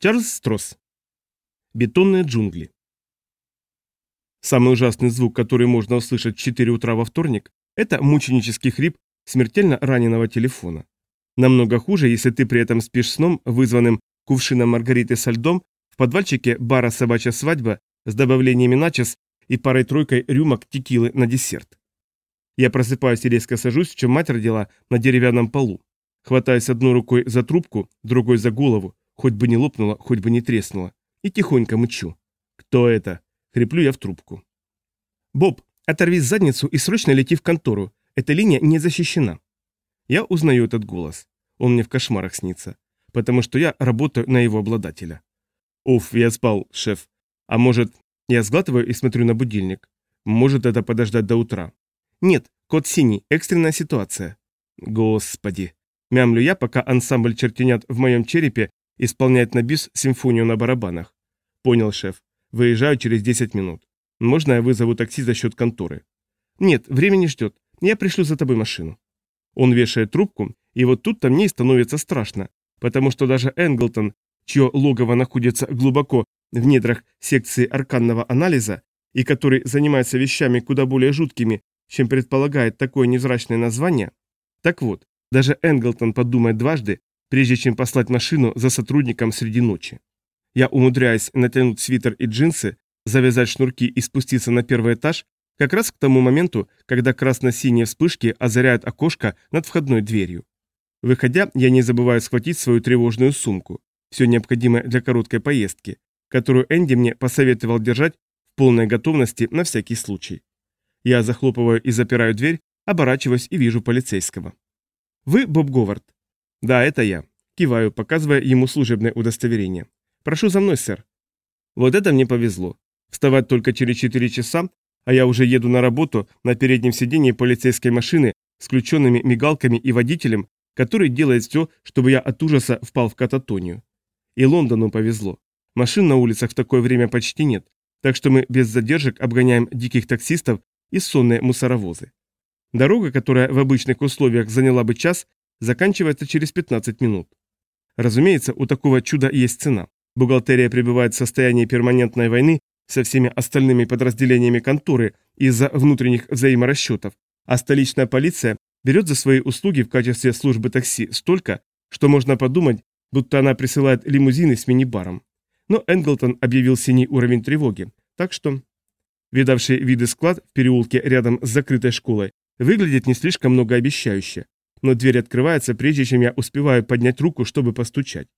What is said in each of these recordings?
Чарльз Стросс. Бетонные джунгли. Самый ужасный звук, который можно услышать в 4 утра во вторник, это мученический хрип смертельно раненого телефона. Намного хуже, если ты при этом спишь сном, вызванным кувшином маргариты со льдом, в подвальчике бара «Собачья свадьба» с добавлениями начес и парой-тройкой рюмок текилы на десерт. Я просыпаюсь и резко сажусь, чем мать родила, на деревянном полу. Хватаюсь одной рукой за трубку, другой за голову, хоть бы не лопнула, хоть бы не треснула, и тихонько мычу. «Кто это?» — хриплю я в трубку. «Боб, оторви задницу и срочно лети в контору. Эта линия не защищена». Я узнаю этот голос. Он мне в кошмарах снится, потому что я работаю на его обладателя. «Уф, я спал, шеф. А может...» Я сглатываю и смотрю на будильник. «Может это подождать до утра?» «Нет, код синий, экстренная ситуация». «Господи!» Мямлю я, пока ансамбль чертенят в моем черепе исполняет на бис симфонию на барабанах. Понял, шеф. Выезжаю через 10 минут. Можно я вызову такси за счет конторы? Нет, время не ждет. Я пришлю за тобой машину. Он вешает трубку, и вот тут-то мне становится страшно, потому что даже Энглтон, чье логово находится глубоко в недрах секции арканного анализа, и который занимается вещами куда более жуткими, чем предполагает такое невзрачное название, так вот, даже Энглтон подумает дважды, прежде чем послать машину за сотрудником среди ночи. Я умудряюсь натянуть свитер и джинсы, завязать шнурки и спуститься на первый этаж, как раз к тому моменту, когда красно-синие вспышки озаряют окошко над входной дверью. Выходя, я не забываю схватить свою тревожную сумку, все необходимое для короткой поездки, которую Энди мне посоветовал держать в полной готовности на всякий случай. Я захлопываю и запираю дверь, оборачиваюсь и вижу полицейского. «Вы Боб Говард?» «Да, это я». Киваю, показывая ему служебное удостоверение. «Прошу за мной, сэр». Вот это мне повезло. Вставать только через 4 часа, а я уже еду на работу на переднем сиденье полицейской машины с включенными мигалками и водителем, который делает все, чтобы я от ужаса впал в кататонию. И Лондону повезло. Машин на улицах в такое время почти нет, так что мы без задержек обгоняем диких таксистов и сонные мусоровозы. Дорога, которая в обычных условиях заняла бы час, заканчивается через 15 минут. Разумеется, у такого чуда есть цена. Бухгалтерия пребывает в состоянии перманентной войны со всеми остальными подразделениями конторы из-за внутренних взаиморасчетов, а столичная полиция берет за свои услуги в качестве службы такси столько, что можно подумать, будто она присылает лимузины с мини-баром. Но Энглтон объявил синий уровень тревоги, так что... Видавший виды склад в переулке рядом с закрытой школой Выглядит не слишком многообещающе, но дверь открывается, прежде чем я успеваю поднять руку, чтобы постучать.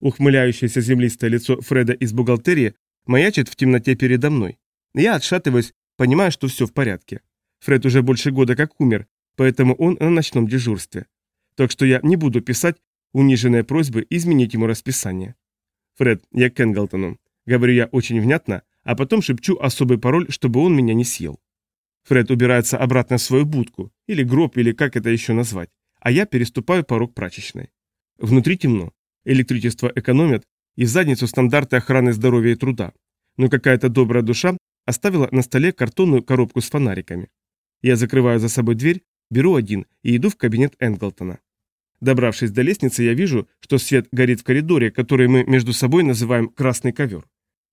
Ухмыляющееся землистое лицо Фреда из бухгалтерии маячит в темноте передо мной. Я отшатываюсь, понимая, что все в порядке. Фред уже больше года как умер, поэтому он на ночном дежурстве. Так что я не буду писать униженные просьбы изменить ему расписание. Фред, я Кенглтону. Говорю я очень внятно, а потом шепчу особый пароль, чтобы он меня не съел. Фред убирается обратно в свою будку, или гроб, или как это еще назвать, а я переступаю порог прачечной. Внутри темно, электричество экономят, и в задницу стандарты охраны здоровья и труда. Но какая-то добрая душа оставила на столе картонную коробку с фонариками. Я закрываю за собой дверь, беру один и иду в кабинет Энглтона. Добравшись до лестницы, я вижу, что свет горит в коридоре, который мы между собой называем «красный ковер».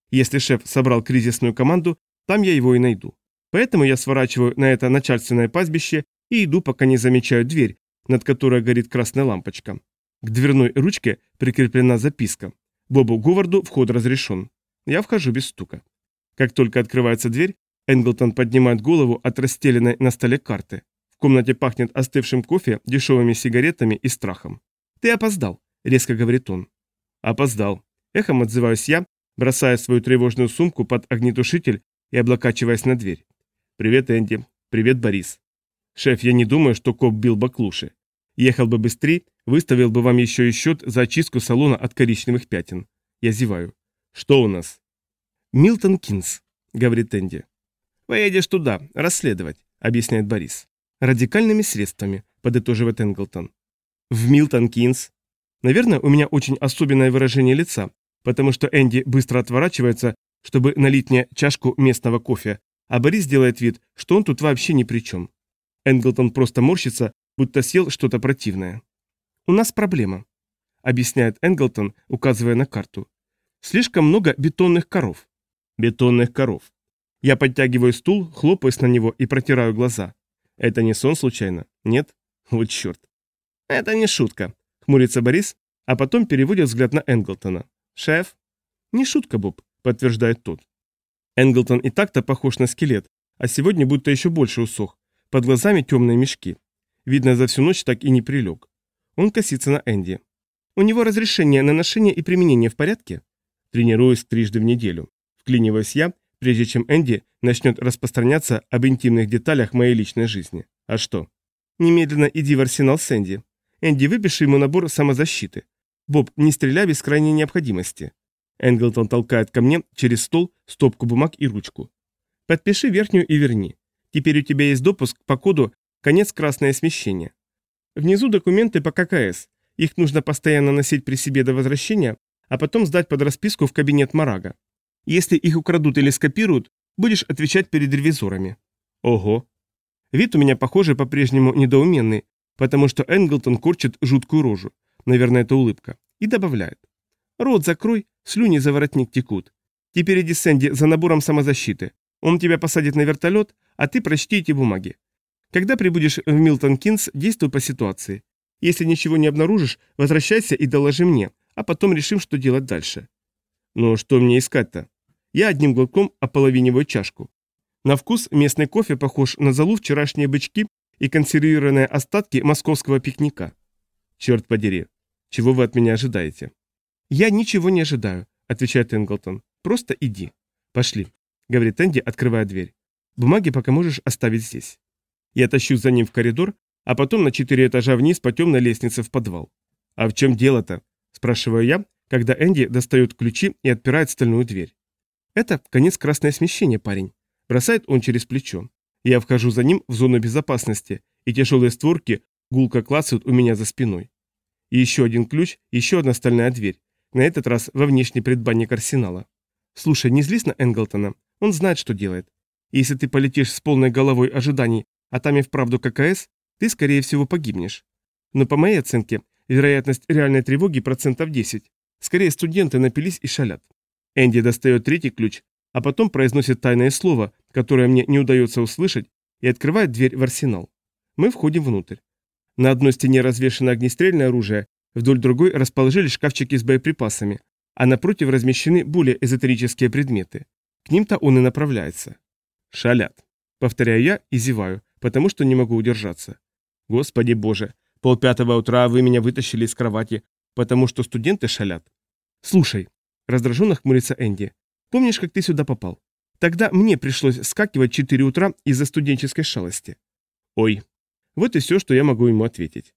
Если шеф собрал кризисную команду, там я его и найду. Поэтому я сворачиваю на это начальственное пастбище и иду, пока не замечаю дверь, над которой горит красная лампочка. К дверной ручке прикреплена записка. Бобу Говарду вход разрешен. Я вхожу без стука. Как только открывается дверь, Энглтон поднимает голову от расстеленной на столе карты. В комнате пахнет остывшим кофе, дешевыми сигаретами и страхом. «Ты опоздал», — резко говорит он. «Опоздал». Эхом отзываюсь я, бросая свою тревожную сумку под огнетушитель и облокачиваясь на дверь. «Привет, Энди. Привет, Борис». «Шеф, я не думаю, что коп бил баклуши. Ехал бы быстрее, выставил бы вам еще и счет за очистку салона от коричневых пятен. Я зеваю. Что у нас?» «Милтон Кинс», — говорит Энди. «Поедешь туда, расследовать», — объясняет Борис. «Радикальными средствами», — подытоживает Энглтон. «В Милтон Кинс». Наверное, у меня очень особенное выражение лица, потому что Энди быстро отворачивается, чтобы налить мне чашку местного кофе, а Борис делает вид, что он тут вообще ни при чем. Энглтон просто морщится, будто съел что-то противное. «У нас проблема», — объясняет Энглтон, указывая на карту. Слишком много бетонных коров. Бетонных коров. Я подтягиваю стул, хлопаюсь на него и протираю глаза. Это не сон случайно? Нет? Вот черт. Это не шутка, хмурится Борис, а потом переводит взгляд на Энглтона. Шеф? Не шутка, Боб, подтверждает тот. Энглтон и так-то похож на скелет, а сегодня будто еще больше усох. Под глазами темные мешки. Видно, за всю ночь так и не прилег. Он косится на Энди. У него разрешение на ношение и применение в порядке? Тренируюсь трижды в неделю. Вклиниваюсь я, прежде чем Энди начнет распространяться об интимных деталях моей личной жизни. А что? Немедленно иди в арсенал с Энди. Энди, выпиши ему набор самозащиты. Боб, не стреляй без крайней необходимости. Энглтон толкает ко мне через стол стопку бумаг и ручку. Подпиши верхнюю и верни. Теперь у тебя есть допуск по коду «Конец красное смещение». Внизу документы по ККС. Их нужно постоянно носить при себе до возвращения, а потом сдать под расписку в кабинет Марага. Если их украдут или скопируют, будешь отвечать перед ревизорами. Ого. Вид у меня, похоже, по-прежнему недоуменный, потому что Энглтон корчит жуткую рожу. Наверное, это улыбка. И добавляет. Рот закрой, слюни за воротник текут. Теперь иди Сэнди за набором самозащиты. Он тебя посадит на вертолет, а ты прочти эти бумаги. Когда прибудешь в Милтон Кинс, действуй по ситуации. Если ничего не обнаружишь, возвращайся и доложи мне, а потом решим, что делать дальше. Ну, что мне искать-то? Я одним глотком ополовиниваю чашку. На вкус местный кофе похож на залу вчерашние бычки и консервированные остатки московского пикника. Черт подери, чего вы от меня ожидаете? Я ничего не ожидаю, отвечает Энглтон. Просто иди. Пошли, говорит Энди, открывая дверь. Бумаги пока можешь оставить здесь. Я тащу за ним в коридор, а потом на четыре этажа вниз по темной лестнице в подвал. А в чем дело-то? Спрашиваю я, когда Энди достает ключи и отпирает стальную дверь. Это конец красное смещение, парень. Бросает он через плечо. Я вхожу за ним в зону безопасности, и тяжелые створки гулко клацают у меня за спиной. Еще один ключ, еще одна стальная дверь. На этот раз во внешний предбанник арсенала. Слушай, не злись на Энглтона. Он знает, что делает. Если ты полетишь с полной головой ожиданий, а там и вправду ККС, ты, скорее всего, погибнешь. Но по моей оценке, вероятность реальной тревоги процентов 10. Скорее, студенты напились и шалят. Энди достает третий ключ, а потом произносит тайное слово, которое мне не удается услышать, и открывает дверь в арсенал. Мы входим внутрь. На одной стене развешено огнестрельное оружие, вдоль другой расположились шкафчики с боеприпасами, а напротив размещены более эзотерические предметы. К ним-то он и направляется. Шалят. Повторяю я и зеваю, потому что не могу удержаться. Господи боже, полпятого утра вы меня вытащили из кровати, потому что студенты шалят. Слушай, Раздраженно хмурится Энди. Помнишь, как ты сюда попал? Тогда мне пришлось скакивать 4 утра из-за студенческой шалости. Ой. Вот и все, что я могу ему ответить.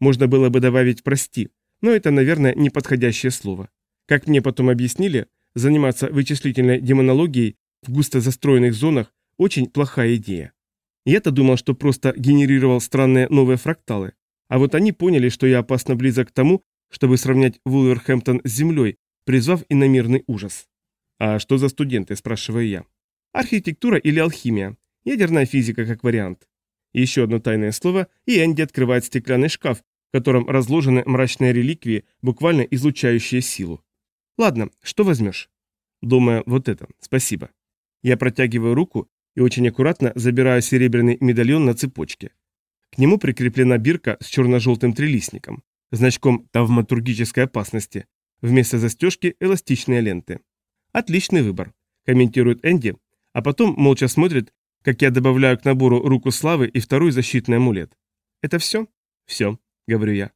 Можно было бы добавить «прости», но это, наверное, неподходящее слово. Как мне потом объяснили, заниматься вычислительной демонологией в густо застроенных зонах – очень плохая идея. Я-то думал, что просто генерировал странные новые фракталы, а вот они поняли, что я опасно близок к тому, чтобы сравнять Вулверхэмптон с Землей призвав иномирный ужас. «А что за студенты?» – спрашиваю я. «Архитектура или алхимия. Ядерная физика как вариант». Еще одно тайное слово, и Энди открывает стеклянный шкаф, в котором разложены мрачные реликвии, буквально излучающие силу. «Ладно, что возьмешь?» «Думаю, вот это. Спасибо». Я протягиваю руку и очень аккуратно забираю серебряный медальон на цепочке. К нему прикреплена бирка с черно-желтым трилистником, значком тавматургической опасности, Вместо застежки эластичные ленты. Отличный выбор, комментирует Энди, а потом молча смотрит, как я добавляю к набору руку славы и второй защитный амулет. Это все? Все, говорю я.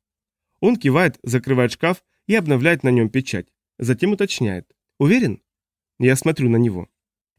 Он кивает, закрывает шкаф и обновляет на нем печать. Затем уточняет. Уверен? Я смотрю на него.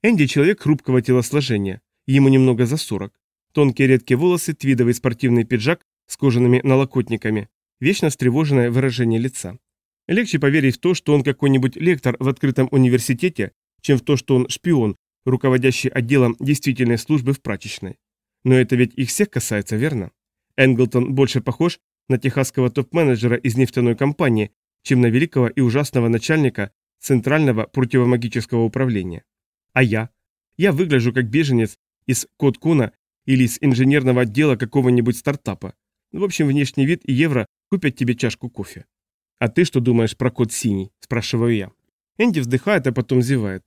Энди человек хрупкого телосложения, ему немного за сорок. Тонкие редкие волосы, твидовый спортивный пиджак с кожаными налокотниками, вечно встревоженное выражение лица. Легче поверить в то, что он какой-нибудь лектор в открытом университете, чем в то, что он шпион, руководящий отделом действительной службы в прачечной. Но это ведь их всех касается, верно? Энглтон больше похож на техасского топ-менеджера из нефтяной компании, чем на великого и ужасного начальника Центрального противомагического управления. А я? Я выгляжу как беженец из Кот-Куна или из инженерного отдела какого-нибудь стартапа. В общем, внешний вид и евро купят тебе чашку кофе. «А ты что думаешь про код синий?» – спрашиваю я. Энди вздыхает, а потом зевает.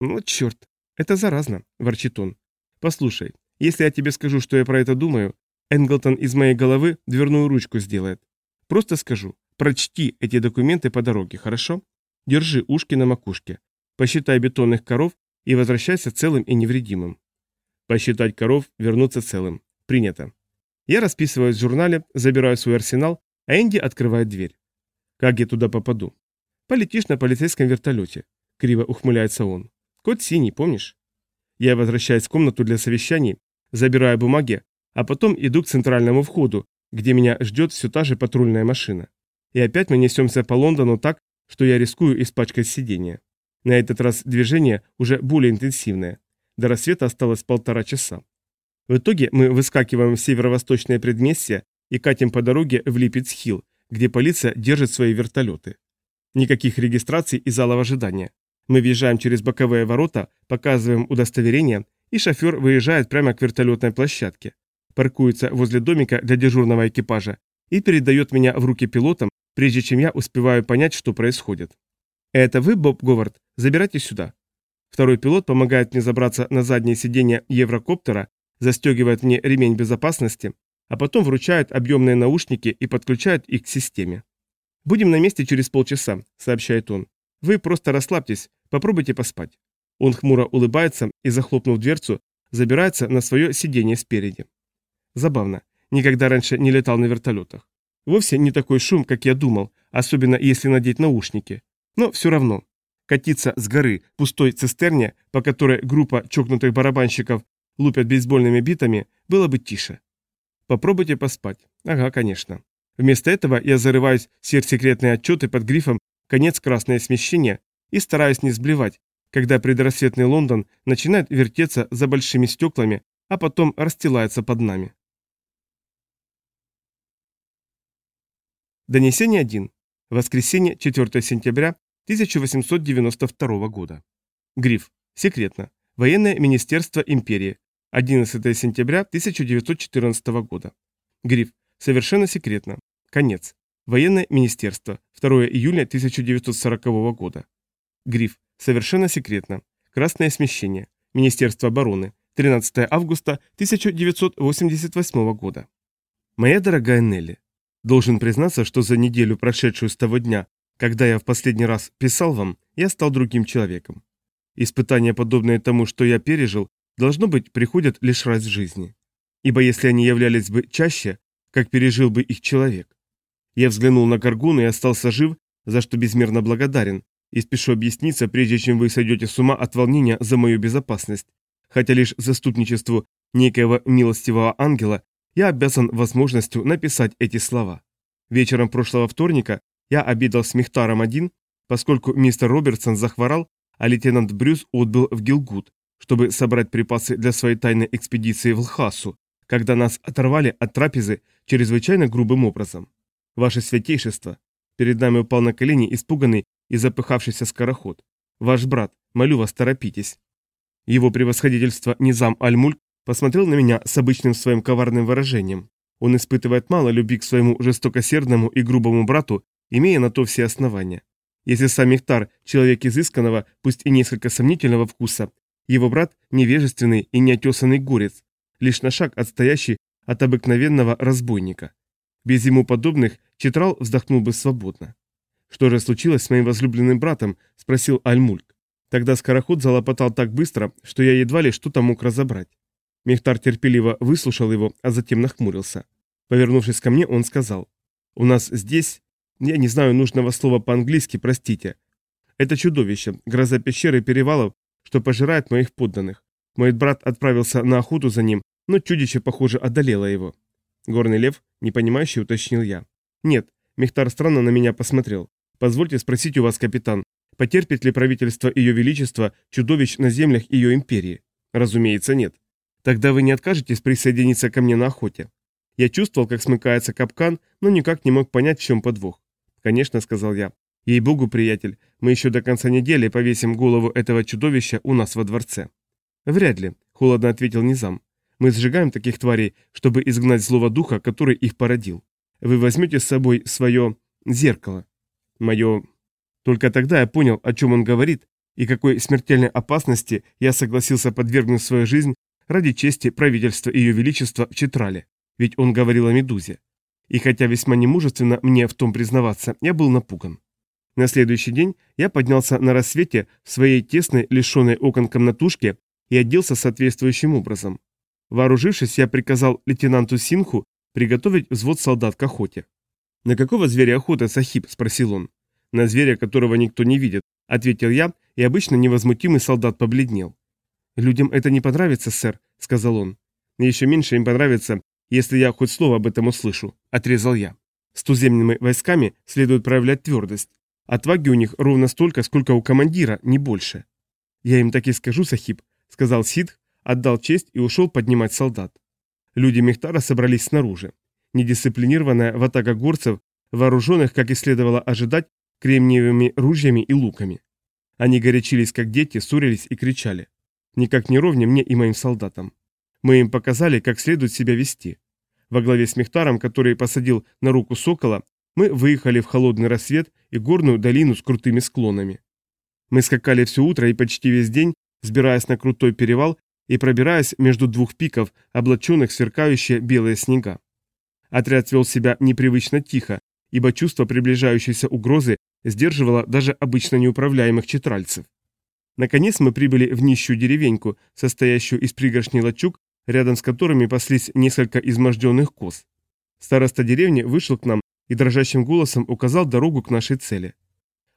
«Ну, черт, это заразно», – ворчит он. «Послушай, если я тебе скажу, что я про это думаю, Энглтон из моей головы дверную ручку сделает. Просто скажу, прочти эти документы по дороге, хорошо? Держи ушки на макушке. Посчитай бетонных коров и возвращайся целым и невредимым. Посчитать коров, вернуться целым. Принято. Я расписываюсь в журнале, забираю свой арсенал, а Энди открывает дверь. Как я туда попаду? Полетишь на полицейском вертолете. Криво ухмыляется он. Код синий, помнишь? Я возвращаюсь в комнату для совещаний, забираю бумаги, а потом иду к центральному входу, где меня ждет все та же патрульная машина. И опять мы несемся по Лондону так, что я рискую испачкать сиденье. На этот раз движение уже более интенсивное. До рассвета осталось полтора часа. В итоге мы выскакиваем в северо-восточное предместье и катим по дороге в Липецхилл, где полиция держит свои вертолеты. Никаких регистраций и залов ожидания. Мы въезжаем через боковые ворота, показываем удостоверение, и шофер выезжает прямо к вертолетной площадке, паркуется возле домика для дежурного экипажа и передает меня в руки пилотам, прежде чем я успеваю понять, что происходит. «Это вы, Боб Говард? Забирайтесь сюда». Второй пилот помогает мне забраться на заднее сиденье еврокоптера, застегивает мне ремень безопасности, а потом вручает объемные наушники и подключает их к системе. «Будем на месте через полчаса», — сообщает он. «Вы просто расслабьтесь, попробуйте поспать». Он хмуро улыбается и, захлопнув дверцу, забирается на свое сиденье спереди. Забавно, никогда раньше не летал на вертолетах. Вовсе не такой шум, как я думал, особенно если надеть наушники. Но все равно. Катиться с горы пустой цистерне, по которой группа чокнутых барабанщиков лупят бейсбольными битами, было бы тише. Попробуйте поспать. Ага, конечно. Вместо этого я зарываюсь в сверхсекретные отчеты под грифом «Конец красное смещение» и стараюсь не сблевать, когда предрассветный Лондон начинает вертеться за большими стеклами, а потом расстилается под нами. Донесение 1. Воскресенье, 4 сентября 1892 года. Гриф. Секретно. Военное министерство империи. 11 сентября 1914 года. Гриф. Совершенно секретно. Конец. Военное министерство. 2 июля 1940 года. Гриф. Совершенно секретно. Красное смещение. Министерство обороны. 13 августа 1988 года. Моя дорогая Нелли, Должен признаться, что за неделю, прошедшую с того дня, когда я в последний раз писал вам, я стал другим человеком. Испытания, подобные тому, что я пережил, должно быть, приходят лишь раз в жизни. Ибо если они являлись бы чаще, как пережил бы их человек. Я взглянул на Гаргуну и остался жив, за что безмерно благодарен, и спешу объясниться, прежде чем вы сойдете с ума от волнения за мою безопасность, хотя лишь заступничеству некоего милостивого ангела я обязан возможностью написать эти слова. Вечером прошлого вторника я обедал с Мехтаром один, поскольку мистер Робертсон захворал, а лейтенант Брюс отбыл в Гилгуд, чтобы собрать припасы для своей тайной экспедиции в Лхасу, когда нас оторвали от трапезы чрезвычайно грубым образом. Ваше святейшество, перед нами упал на колени испуганный и запыхавшийся скороход. Ваш брат, молю вас, торопитесь. Его превосходительство Низам Аль-Мульк посмотрел на меня с обычным своим коварным выражением. Он испытывает мало любви к своему жестокосердному и грубому брату, имея на то все основания. Если сам Мехтар – человек изысканного, пусть и несколько сомнительного вкуса, его брат – невежественный и неотесанный горец, лишь на шаг отстоящий от обыкновенного разбойника. Без ему подобных Читрал вздохнул бы свободно. «Что же случилось с моим возлюбленным братом?» – спросил Альмульк. Тогда скороход залопотал так быстро, что я едва ли что-то мог разобрать. Мехтар терпеливо выслушал его, а затем нахмурился. Повернувшись ко мне, он сказал. «У нас здесь... Я не знаю нужного слова по-английски, простите. Это чудовище, гроза пещеры перевалов, что пожирает моих подданных. Мой брат отправился на охоту за ним, но чудище, похоже, одолело его». Горный лев, непонимающе уточнил я. «Нет». Мехтар странно на меня посмотрел. «Позвольте спросить у вас, капитан, потерпит ли правительство Ее Величества чудовищ на землях ее империи?» «Разумеется, нет. Тогда вы не откажетесь присоединиться ко мне на охоте. Я чувствовал, как смыкается капкан, но никак не мог понять, в чем подвох. Конечно, сказал я. Ей-богу, приятель, мы еще до конца недели повесим голову этого чудовища у нас во дворце. Вряд ли, холодно ответил Низам. Мы сжигаем таких тварей, чтобы изгнать злого духа, который их породил. Вы возьмете с собой свое зеркало. Мое... Только тогда я понял, о чем он говорит, и какой смертельной опасности я согласился подвергнуть свою жизнь ради чести правительства Ее Величества в Читрале, ведь он говорил о Медузе. И хотя весьма немужественно мне в том признаваться, я был напуган. На следующий день я поднялся на рассвете в своей тесной, лишенной окон комнатушке и оделся соответствующим образом. Вооружившись, я приказал лейтенанту Синху приготовить взвод солдат к охоте. «На какого зверя охота, Сахиб?» – спросил он. «На зверя, которого никто не видит», – ответил я, и обычно невозмутимый солдат побледнел. «Людям это не понравится, сэр», — сказал он. «Еще меньше им понравится, если я хоть слово об этом услышу», — отрезал я. «С туземными войсками следует проявлять твердость. Отваги у них ровно столько, сколько у командира, не больше». «Я им так и скажу, Сахиб», — сказал Сидх, отдал честь и ушел поднимать солдат. Люди Мехтара собрались снаружи. Недисциплинированная ватага горцев, вооруженных, как и следовало ожидать, кремниевыми ружьями и луками. Они горячились, как дети, ссорились и кричали. Никак не ровня мне и моим солдатам. Мы им показали, как следует себя вести. Во главе с Мехтаром, который посадил на руку сокола, мы выехали в холодный рассвет и горную долину с крутыми склонами. Мы скакали все утро и почти весь день, сбираясь на крутой перевал и пробираясь между двух пиков, облаченных в сверкающие белые снега. Отряд вел себя непривычно тихо, ибо чувство приближающейся угрозы сдерживало даже обычно неуправляемых читральцев. Наконец мы прибыли в нищую деревеньку, состоящую из пригоршней лачуг, рядом с которыми паслись несколько изможденных коз. Староста деревни вышел к нам и дрожащим голосом указал дорогу к нашей цели.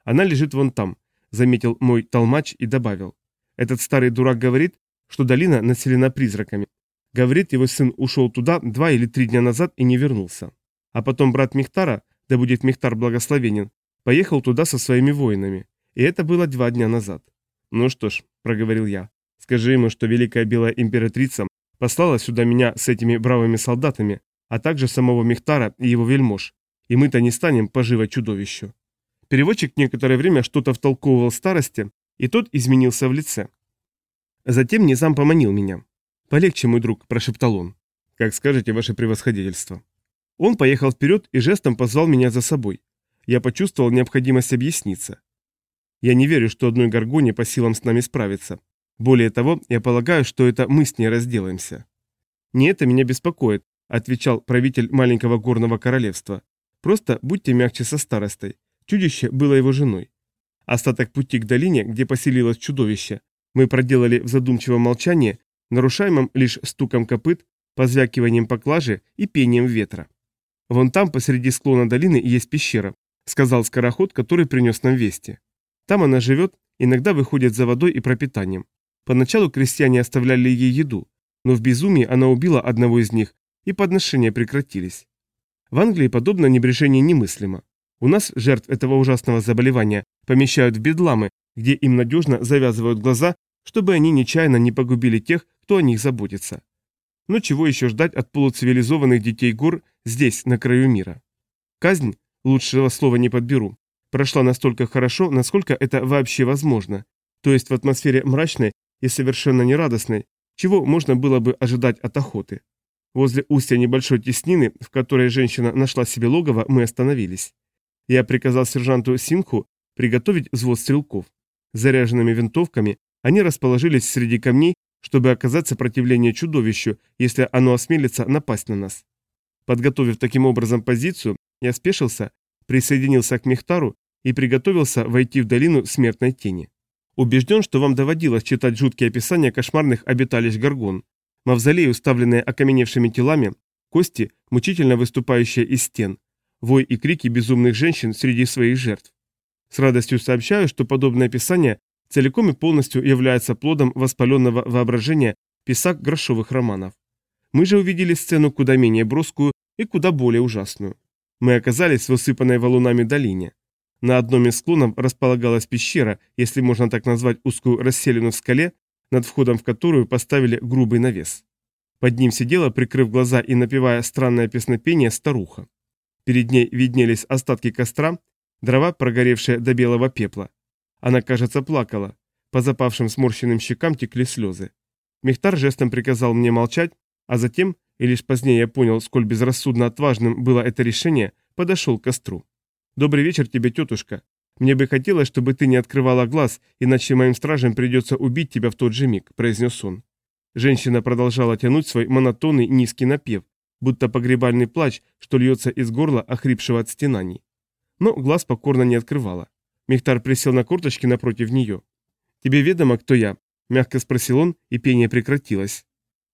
«Она лежит вон там», — заметил мой толмач и добавил. «Этот старый дурак говорит, что долина населена призраками. Говорит, его сын ушел туда два или три дня назад и не вернулся. А потом брат Мехтара, да будет Мехтар благословенен, поехал туда со своими воинами. И это было два дня назад. «Ну что ж», — проговорил я, — «скажи ему, что Великая Белая Императрица послала сюда меня с этими бравыми солдатами, а также самого Мехтара и его вельмож, и мы-то не станем поживо чудовищу». Переводчик некоторое время что-то втолковывал старости, и тот изменился в лице. Затем Низам поманил меня. «Полегче, мой друг», – прошептал он. «Как скажете, ваше превосходительство». Он поехал вперед и жестом позвал меня за собой. Я почувствовал необходимость объясниться. Я не верю, что одной горгоне по силам с нами справиться. Более того, я полагаю, что это мы с ней разделаемся. Не это меня беспокоит, отвечал правитель маленького горного королевства. Просто будьте мягче со старостой. Чудище было его женой. Остаток пути к долине, где поселилось чудовище, мы проделали в задумчивом молчании, нарушаемом лишь стуком копыт, позвякиванием поклажи и пением ветра. «Вон там, посреди склона долины, есть пещера», — сказал скороход, который принес нам вести. Там она живет, иногда выходит за водой и пропитанием. Поначалу крестьяне оставляли ей еду, но в безумии она убила одного из них, и подношения прекратились. В Англии подобное небрежение немыслимо. У нас жертв этого ужасного заболевания помещают в бедламы, где им надежно завязывают глаза, чтобы они нечаянно не погубили тех, кто о них заботится. Но чего еще ждать от полуцивилизованных детей гор здесь, на краю мира? Казнь, лучшего слова не подберу, прошла настолько хорошо, насколько это вообще возможно, то есть в атмосфере мрачной и совершенно нерадостной, чего можно было бы ожидать от охоты. Возле устья небольшой теснины, в которой женщина нашла себе логово, мы остановились. Я приказал сержанту Синху приготовить взвод стрелков. Заряженными винтовками они расположились среди камней, чтобы оказать сопротивление чудовищу, если оно осмелится напасть на нас. Подготовив таким образом позицию, я спешился присоединился к Мехтару и приготовился войти в долину смертной тени. Убежден, что вам доводилось читать жуткие описания кошмарных обиталищ Гаргон. Мавзолеи, уставленные окаменевшими телами, кости, мучительно выступающие из стен, вой и крики безумных женщин среди своих жертв. С радостью сообщаю, что подобное описание целиком и полностью является плодом воспаленного воображения писак грошовых романов. Мы же увидели сцену куда менее броскую и куда более ужасную. Мы оказались в усыпанной валунами долине. На одном из склонов располагалась пещера, если можно так назвать узкую расселину в скале, над входом в которую поставили грубый навес. Под ним сидела, прикрыв глаза и напевая странное песнопение, старуха. Перед ней виднелись остатки костра, дрова, прогоревшие до белого пепла. Она, кажется, плакала. По запавшим сморщенным щекам текли слезы. Мехтар жестом приказал мне молчать, а затем, и лишь позднее я понял, сколь безрассудно отважным было это решение, подошел к костру. «Добрый вечер тебе, тетушка. Мне бы хотелось, чтобы ты не открывала глаз, иначе моим стражам придется убить тебя в тот же миг», – произнес он. Женщина продолжала тянуть свой монотонный низкий напев, будто погребальный плач, что льется из горла, охрипшего от стенаний. Но глаз покорно не открывала. Мехтар присел на корточки напротив нее. «Тебе ведомо, кто я?» – мягко спросил он, и пение прекратилось.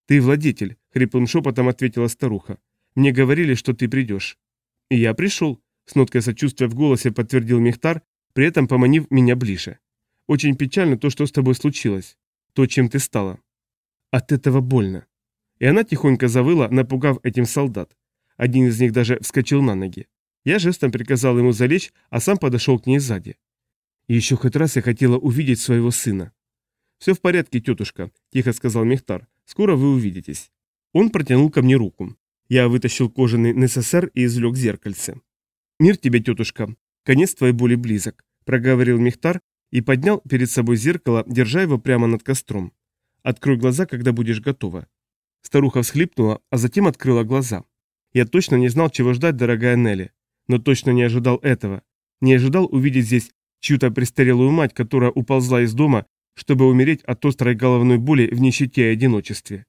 «Ты владетель», – хриплым шепотом ответила старуха. «Мне говорили, что ты придешь». «И я пришел», – с ноткой сочувствия в голосе подтвердил Мехтар, при этом поманив меня ближе. «Очень печально то, что с тобой случилось. То, чем ты стала». «От этого больно». И она тихонько завыла, напугав этим солдат. Один из них даже вскочил на ноги. Я жестом приказал ему залечь, а сам подошел к ней сзади. Еще хоть раз я хотела увидеть своего сына. «Все в порядке, тетушка», – тихо сказал Мехтар. «Скоро вы увидитесь». Он протянул ко мне руку. Я вытащил кожаный НССР и извлек зеркальце. «Мир тебе, тетушка. Конец твоей боли близок», – проговорил Мехтар и поднял перед собой зеркало, держа его прямо над костром. «Открой глаза, когда будешь готова». Старуха всхлипнула, а затем открыла глаза. Я точно не знал, чего ждать, дорогая Нелли. Но точно не ожидал этого. Не ожидал увидеть здесь чью-то престарелую мать, которая уползла из дома, чтобы умереть от острой головной боли в нищете и одиночестве.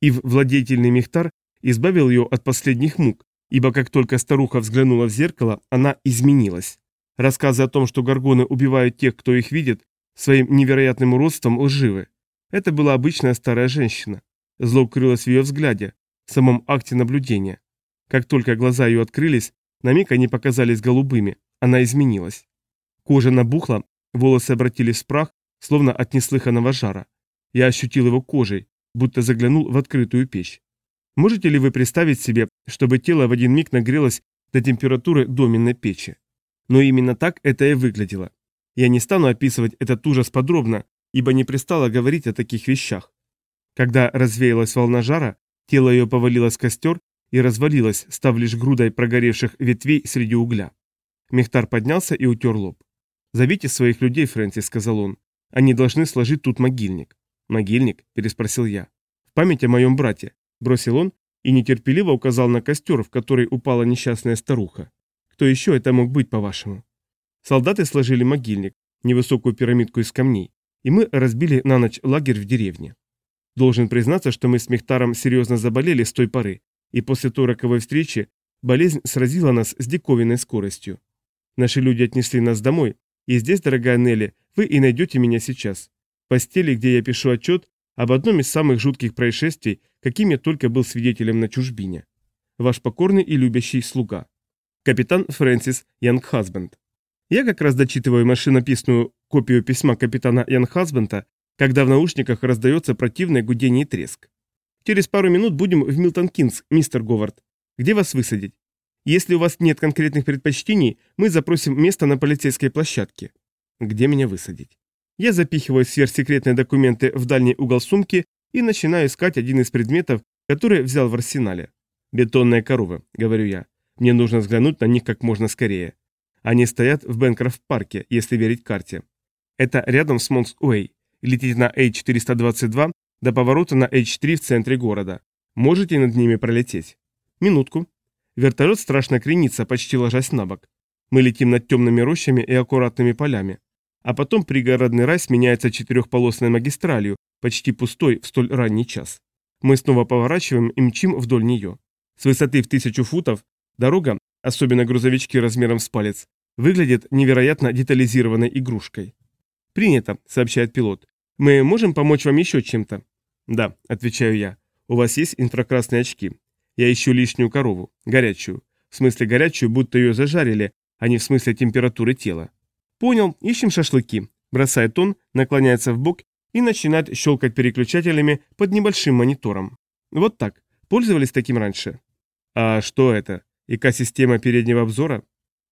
И владетельный Мехтар избавил ее от последних мук, ибо как только старуха взглянула в зеркало, она изменилась. Рассказы о том, что горгоны убивают тех, кто их видит, своим невероятным уродством лживы. Это была обычная старая женщина. Зло укрылось в ее взгляде, в самом акте наблюдения. Как только глаза ее открылись, на миг они показались голубыми, она изменилась. Кожа набухла, волосы обратились в прах, словно от неслыханного жара. Я ощутил его кожей, будто заглянул в открытую печь. Можете ли вы представить себе, чтобы тело в один миг нагрелось до температуры доменной печи? Но именно так это и выглядело. Я не стану описывать этот ужас подробно, ибо не пристало говорить о таких вещах. Когда развеялась волна жара, тело ее повалилось в костер и развалилось, став лишь грудой прогоревших ветвей среди угля. Мехтар поднялся и утер лоб. «Зовите своих людей, Фрэнсис», — сказал он. «Они должны сложить тут могильник». «Могильник?» — переспросил я. «В память о моем брате», — бросил он и нетерпеливо указал на костер, в который упала несчастная старуха. «Кто еще это мог быть, по-вашему?» Солдаты сложили могильник, невысокую пирамидку из камней, и мы разбили на ночь лагерь в деревне. Должен признаться, что мы с Мехтаром серьезно заболели с той поры, и после той роковой встречи болезнь сразила нас с диковинной скоростью. Наши люди отнесли нас домой, и здесь, дорогая Нелли, вы и найдете меня сейчас. В постели, где я пишу отчет об одном из самых жутких происшествий, каким я только был свидетелем на чужбине. Ваш покорный и любящий слуга. Капитан Фрэнсис Янг Хасбенд. Я как раз дочитываю машинописную копию письма капитана Янг Хасбенда, когда в наушниках раздается противное гудение и треск. Через пару минут будем в Милтон Кингс, мистер Говард. Где вас высадить? Если у вас нет конкретных предпочтений, мы запросим место на полицейской площадке. Где меня высадить? Я запихиваю сверхсекретные документы в дальний угол сумки и начинаю искать один из предметов, который взял в арсенале. «Бетонные коровы», — говорю я. «Мне нужно взглянуть на них как можно скорее. Они стоят в Бенкрофт-парке, если верить карте. Это рядом с Монс-Уэй. Летите на H422 до поворота на H3 в центре города. Можете над ними пролететь?» «Минутку», Вертолет страшно кренится, почти ложась на бок. Мы летим над темными рощами и аккуратными полями. А потом пригородный рай сменяется четырехполосной магистралью, почти пустой в столь ранний час. Мы снова поворачиваем и мчим вдоль нее. С высоты в тысячу футов дорога, особенно грузовички размером с палец, выглядит невероятно детализированной игрушкой. «Принято», — сообщает пилот. «Мы можем помочь вам еще чем-то?» «Да», — отвечаю я. «У вас есть инфракрасные очки. Я ищу лишнюю корову, горячую. В смысле горячую, будто ее зажарили, а не в смысле температуры тела. Понял, ищем шашлыки. Бросает он, наклоняется в бок и начинает щелкать переключателями под небольшим монитором. Вот так. Пользовались таким раньше? А что это? ИК-система переднего обзора?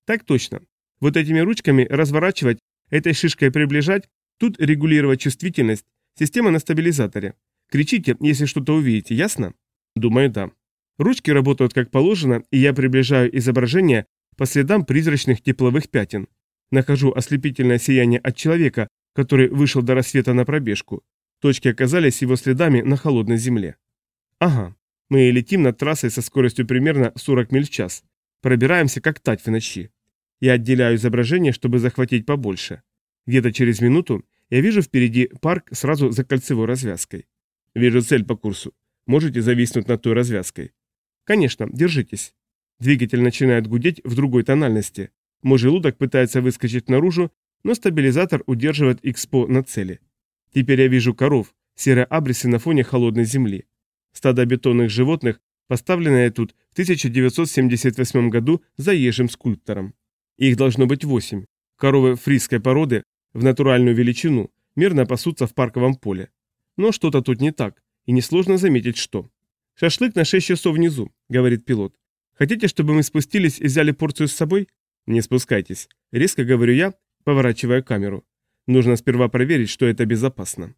Так точно. Вот этими ручками разворачивать, этой шишкой приближать, тут регулировать чувствительность, система на стабилизаторе. Кричите, если что-то увидите, ясно? Думаю, да. Ручки работают как положено, и я приближаю изображение по следам призрачных тепловых пятен. Нахожу ослепительное сияние от человека, который вышел до рассвета на пробежку. Точки оказались его следами на холодной земле. Ага, мы летим над трассой со скоростью примерно 40 миль в час. Пробираемся как тать в ночи. Я отделяю изображение, чтобы захватить побольше. Где-то через минуту я вижу впереди парк сразу за кольцевой развязкой. Вижу цель по курсу. Можете зависнуть над той развязкой. Конечно, держитесь. Двигатель начинает гудеть в другой тональности. Мой желудок пытается выскочить наружу, но стабилизатор удерживает Экспо на цели. Теперь я вижу коров, серые абрисы на фоне холодной земли. Стадо бетонных животных, поставленное тут в 1978 году заезжим скульптором. Их должно быть восемь. Коровы фрисской породы в натуральную величину мирно пасутся в парковом поле. Но что-то тут не так, и несложно заметить, что. «Шашлык на 6 часов внизу», — говорит пилот. «Хотите, чтобы мы спустились и взяли порцию с собой?» «Не спускайтесь», — резко говорю я, поворачивая камеру. Нужно сперва проверить, что это безопасно.